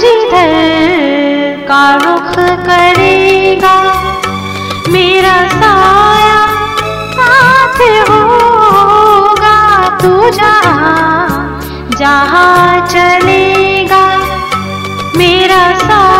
जिधर का रुख करेगा। मेरा साया साथ होगा। तू जहाँ जहाँ चलेगा। मेरा साया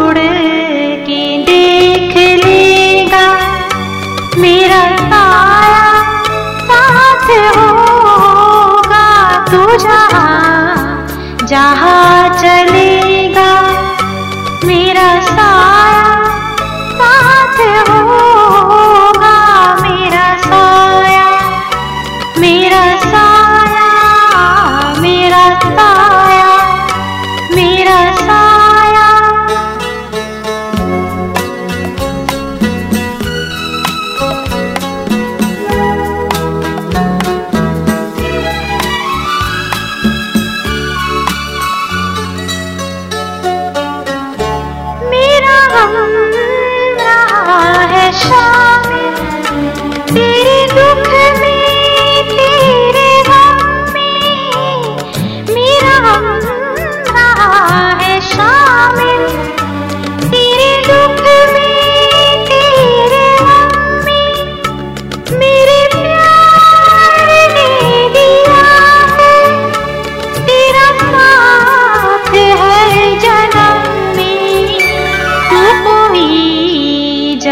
से वो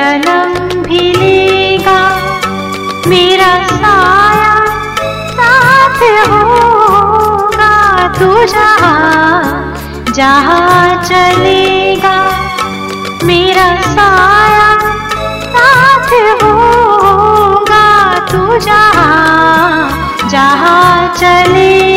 जन्म भी लेगा। मेरा साया साथ होगा। तू जहाँ जहाँ चलेगा। मेरा साया साथ होगा। तू जहाँ जहाँ चलेगा।